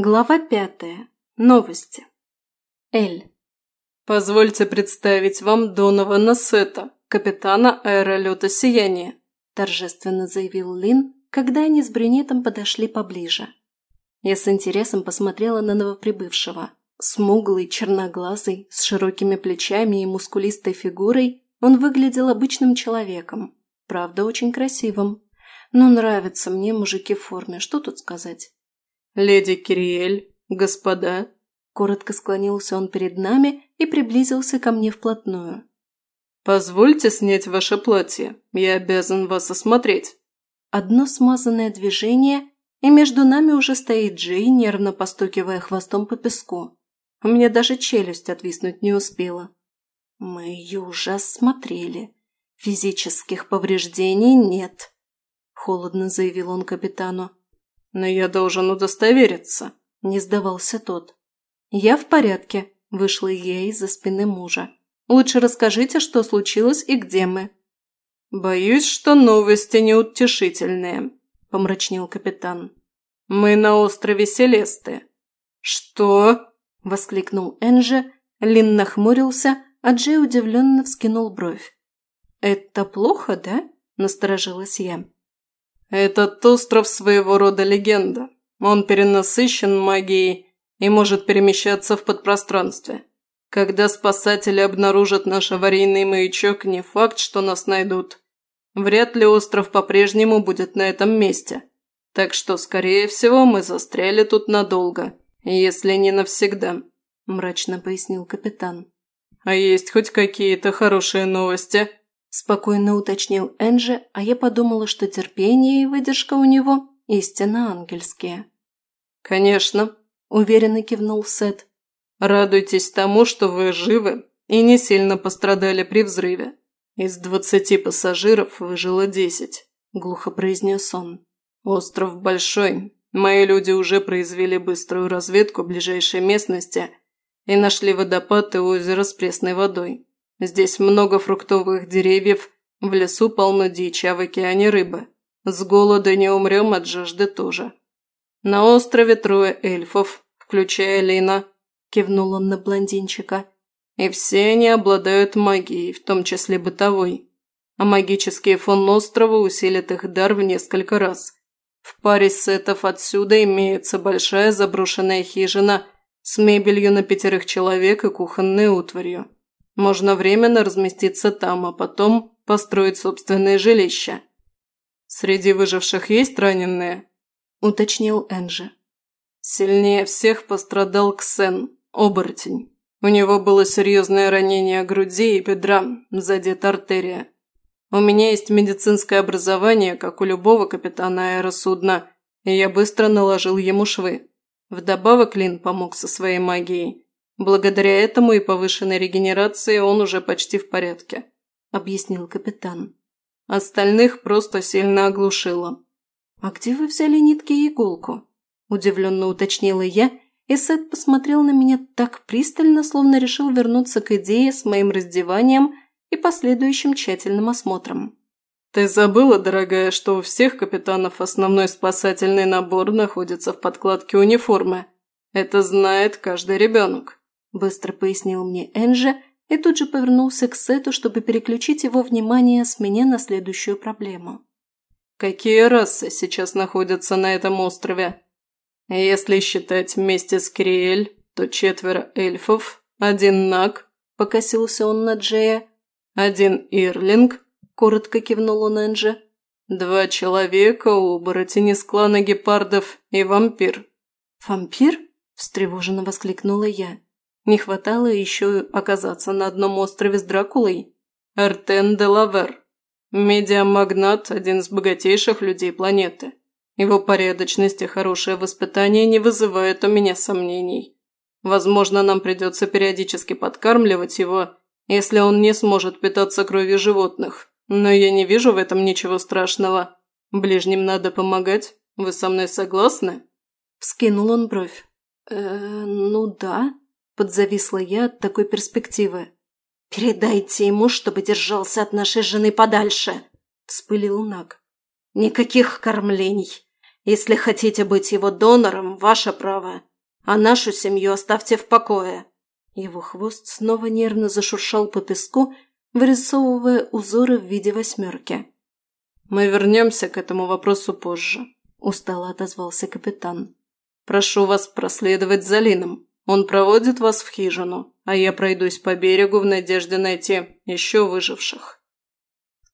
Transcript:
Глава пятая. Новости. Эль. «Позвольте представить вам Донована Сета, капитана аэролета «Сияние», – торжественно заявил Лин, когда они с брюнетом подошли поближе. Я с интересом посмотрела на новоприбывшего. Смуглый, черноглазый, с широкими плечами и мускулистой фигурой, он выглядел обычным человеком, правда, очень красивым. Но нравятся мне мужики в форме, что тут сказать. «Леди Кириэль, господа!» Коротко склонился он перед нами и приблизился ко мне вплотную. «Позвольте снять ваше платье, я обязан вас осмотреть». Одно смазанное движение, и между нами уже стоит Джей, нервно постукивая хвостом по песку. У меня даже челюсть отвиснуть не успела. Мы ее уже осмотрели. Физических повреждений нет, холодно заявил он капитану. Но я должен удостовериться. Не сдавался тот. Я в порядке. Вышла я из-за спины мужа. Лучше расскажите, что случилось и где мы. Боюсь, что новости неутешительные, помрачнел капитан. Мы на острове Селесты. Что? воскликнул Энджи. Лин нахмурился, а Джей удивленно вскинул бровь. «Это плохо, да?» – насторожилась я. Этот остров своего рода легенда. Он перенасыщен магией и может перемещаться в подпространстве. Когда спасатели обнаружат наш аварийный маячок, не факт, что нас найдут. Вряд ли остров по-прежнему будет на этом месте. Так что, скорее всего, мы застряли тут надолго, если не навсегда», – мрачно пояснил капитан. «А есть хоть какие-то хорошие новости?» Спокойно уточнил Энджи, а я подумала, что терпение и выдержка у него истинно ангельские. «Конечно», – уверенно кивнул Сет. «Радуйтесь тому, что вы живы и не сильно пострадали при взрыве. Из двадцати пассажиров выжило десять», – глухо произнес он. «Остров большой. Мои люди уже произвели быструю разведку ближайшей местности и нашли водопад и озеро с пресной водой. Здесь много фруктовых деревьев, в лесу полно дичи, а в океане рыбы. С голода не умрем, от жажды тоже. На острове трое эльфов, включая Лина. Кивнул он на блондинчика. И все они обладают магией, в том числе бытовой. А магический фон острова усилит их дар в несколько раз. В паре сетов отсюда имеется большая заброшенная хижина с мебелью на пятерых человек и кухонной утварью. Можно временно разместиться там, а потом построить собственное жилище. Среди выживших есть раненые?» – уточнил Энджи. Сильнее всех пострадал Ксен, оборотень. У него было серьезное ранение груди и бедра, задета артерия. У меня есть медицинское образование, как у любого капитана аэросудна, и я быстро наложил ему швы. Вдобавок Лин помог со своей магией. Благодаря этому и повышенной регенерации он уже почти в порядке», – объяснил капитан. Остальных просто сильно оглушило. «А где вы взяли нитки и иголку?» – удивленно уточнила я, и Сет посмотрел на меня так пристально, словно решил вернуться к идее с моим раздеванием и последующим тщательным осмотром. «Ты забыла, дорогая, что у всех капитанов основной спасательный набор находится в подкладке униформы. Это знает каждый ребенок». Быстро пояснил мне Энджи и тут же повернулся к Сету, чтобы переключить его внимание с меня на следующую проблему. «Какие расы сейчас находятся на этом острове? Если считать вместе с Криэль, то четверо эльфов, один наг, покосился он на Джея, один ирлинг, коротко кивнул он Энджи, два человека, оборотень из клана гепардов и вампир». «Вампир?» – встревоженно воскликнула я. Не хватало еще оказаться на одном острове с Дракулой. Артен де Лавер. Медиамагнат – один из богатейших людей планеты. Его порядочность и хорошее воспитание не вызывают у меня сомнений. Возможно, нам придется периодически подкармливать его, если он не сможет питаться кровью животных. Но я не вижу в этом ничего страшного. Ближним надо помогать. Вы со мной согласны?» Вскинул он бровь. «Э, ну да», Подзависла я от такой перспективы. «Передайте ему, чтобы держался от нашей жены подальше!» – вспылил наг. «Никаких кормлений. Если хотите быть его донором, ваше право. А нашу семью оставьте в покое». Его хвост снова нервно зашуршал по песку, вырисовывая узоры в виде восьмерки. «Мы вернемся к этому вопросу позже», – устало отозвался капитан. «Прошу вас проследовать за Лином». Он проводит вас в хижину, а я пройдусь по берегу в надежде найти еще выживших.